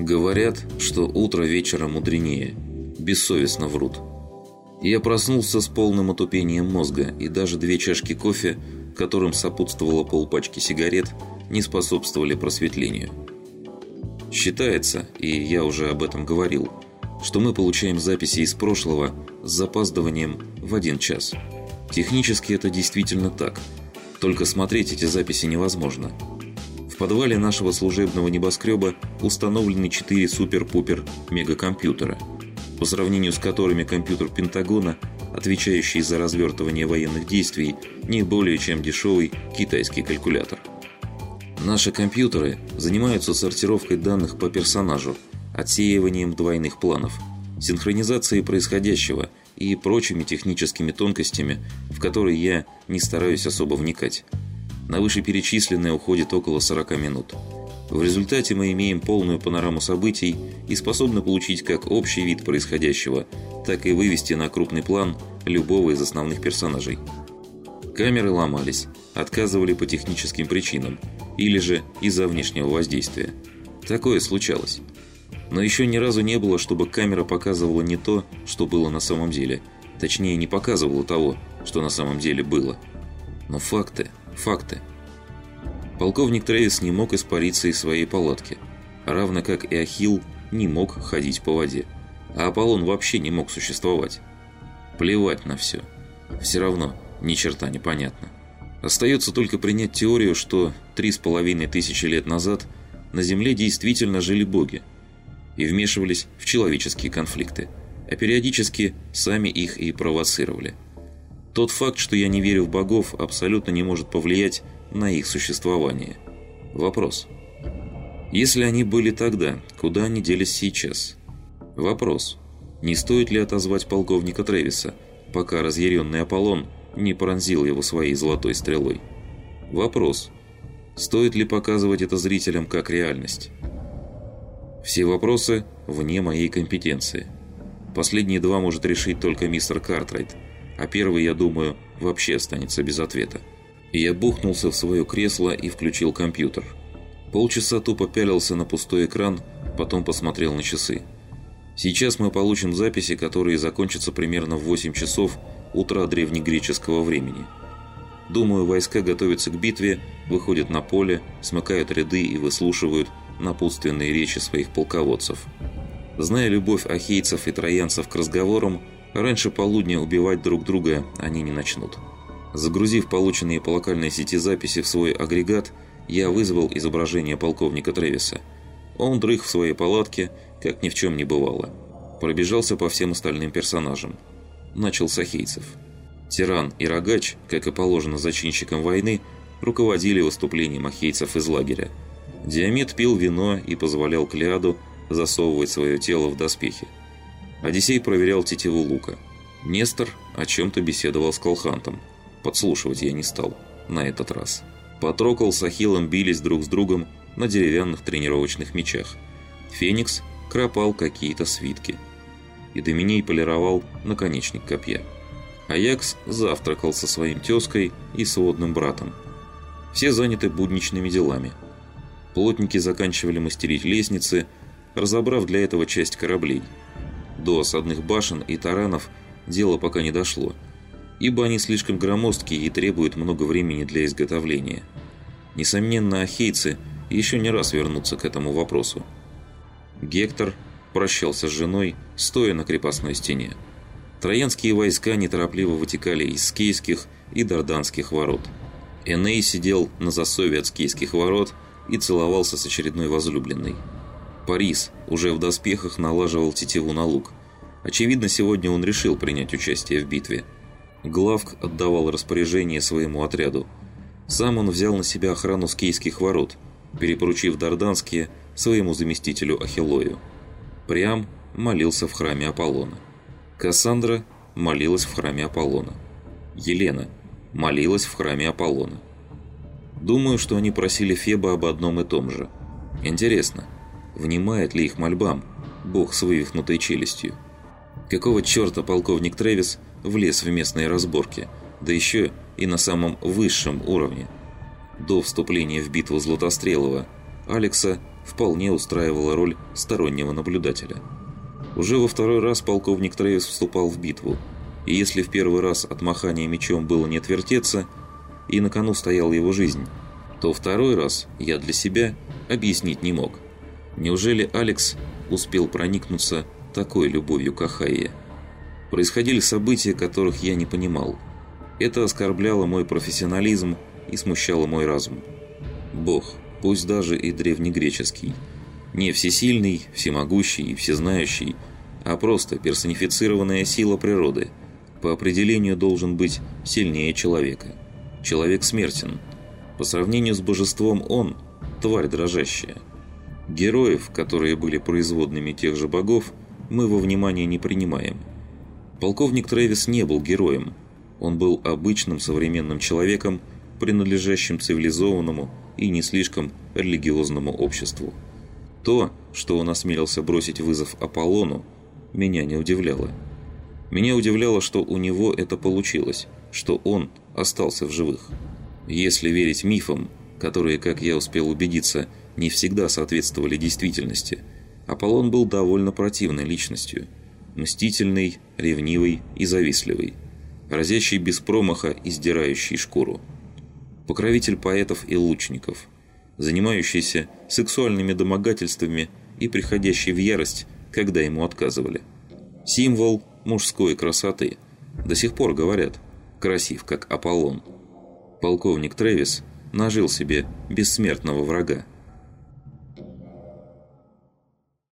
Говорят, что утро вечера мудренее. Бессовестно врут. Я проснулся с полным отупением мозга, и даже две чашки кофе, которым сопутствовало полпачки сигарет, не способствовали просветлению. Считается, и я уже об этом говорил, что мы получаем записи из прошлого с запаздыванием в один час. Технически это действительно так, только смотреть эти записи невозможно. Подвале нашего служебного небоскреба установлены 4 супер-пупер мегакомпьютера, по сравнению с которыми компьютер Пентагона, отвечающий за развертывание военных действий, не более чем дешевый китайский калькулятор. Наши компьютеры занимаются сортировкой данных по персонажу, отсеиванием двойных планов, синхронизацией происходящего и прочими техническими тонкостями, в которые я не стараюсь особо вникать. На вышеперечисленное уходит около 40 минут. В результате мы имеем полную панораму событий и способны получить как общий вид происходящего, так и вывести на крупный план любого из основных персонажей. Камеры ломались, отказывали по техническим причинам, или же из-за внешнего воздействия. Такое случалось. Но еще ни разу не было, чтобы камера показывала не то, что было на самом деле. Точнее, не показывала того, что на самом деле было. Но факты, факты. Полковник Трэвис не мог испариться из своей палатки, равно как и Ахилл не мог ходить по воде. А Аполлон вообще не мог существовать. Плевать на все. Все равно ни черта не понятно. Остается только принять теорию, что три с половиной тысячи лет назад на Земле действительно жили боги и вмешивались в человеческие конфликты, а периодически сами их и провоцировали. Тот факт, что я не верю в богов, абсолютно не может повлиять на их существование. Вопрос. Если они были тогда, куда они делись сейчас? Вопрос. Не стоит ли отозвать полковника Тревиса, пока разъяренный Аполлон – не пронзил его своей золотой стрелой. Вопрос. Стоит ли показывать это зрителям как реальность? Все вопросы вне моей компетенции. Последние два может решить только мистер Картрайт, а первый, я думаю, вообще останется без ответа. Я бухнулся в свое кресло и включил компьютер. Полчаса тупо пялился на пустой экран, потом посмотрел на часы. Сейчас мы получим записи, которые закончатся примерно в 8 часов утра древнегреческого времени. Думаю, войска готовятся к битве, выходят на поле, смыкают ряды и выслушивают напутственные речи своих полководцев. Зная любовь ахейцев и троянцев к разговорам, раньше полудня убивать друг друга они не начнут. Загрузив полученные по локальной сети записи в свой агрегат, я вызвал изображение полковника Тревиса. Он дрых в своей палатке, как ни в чем не бывало. Пробежался по всем остальным персонажам начал Сахейцев. Тиран и Рогач, как и положено зачинщикам войны, руководили выступлением ахейцев из лагеря. Диамет пил вино и позволял Клеаду засовывать свое тело в доспехи. Одиссей проверял тетиву лука. Нестор о чем-то беседовал с Колхантом. Подслушивать я не стал. На этот раз. Патрокол с Ахиллом бились друг с другом на деревянных тренировочных мечах. Феникс кропал какие-то свитки и Доминей полировал наконечник копья. Аякс завтракал со своим тезкой и сводным братом. Все заняты будничными делами. Плотники заканчивали мастерить лестницы, разобрав для этого часть кораблей. До осадных башен и таранов дело пока не дошло, ибо они слишком громоздкие и требуют много времени для изготовления. Несомненно, ахейцы еще не раз вернутся к этому вопросу. Гектор – прощался с женой, стоя на крепостной стене. Троянские войска неторопливо вытекали из скейских и дарданских ворот. Эней сидел на засове от скейских ворот и целовался с очередной возлюбленной. Парис уже в доспехах налаживал тетиву на лук. Очевидно, сегодня он решил принять участие в битве. Главк отдавал распоряжение своему отряду. Сам он взял на себя охрану скейских ворот, перепоручив Дарданские своему заместителю Ахиллою. Приам молился в храме Аполлона. Кассандра молилась в храме Аполлона. Елена молилась в храме Аполлона. Думаю, что они просили Феба об одном и том же. Интересно, внимает ли их мольбам бог с вывихнутой челюстью? Какого черта полковник Трэвис влез в местные разборки, да еще и на самом высшем уровне? До вступления в битву Златострелова Алекса вполне устраивала роль стороннего наблюдателя. Уже во второй раз полковник Трейвис вступал в битву, и если в первый раз от махания мечом было не отвертеться, и на кону стояла его жизнь, то второй раз я для себя объяснить не мог. Неужели Алекс успел проникнуться такой любовью к Ахайе? Происходили события, которых я не понимал. Это оскорбляло мой профессионализм и смущало мой разум. Бог, пусть даже и древнегреческий, не всесильный, всемогущий и всезнающий, а просто персонифицированная сила природы, по определению должен быть сильнее человека. Человек смертен. По сравнению с божеством он – тварь дрожащая. Героев, которые были производными тех же богов, мы во внимание не принимаем. Полковник Трэвис не был героем. Он был обычным современным человеком, принадлежащим цивилизованному и не слишком религиозному обществу. То, что он осмелился бросить вызов Аполлону, меня не удивляло. Меня удивляло, что у него это получилось, что он остался в живых. Если верить мифам, которые, как я успел убедиться, не всегда соответствовали действительности, Аполлон был довольно противной личностью. Мстительный, ревнивый и завистливый. Разящий без промаха и сдирающий шкуру. Покровитель поэтов и лучников. Занимающийся сексуальными домогательствами и приходящий в ярость, когда ему отказывали. Символ мужской красоты. До сих пор говорят, красив, как Аполлон. Полковник Трэвис нажил себе бессмертного врага.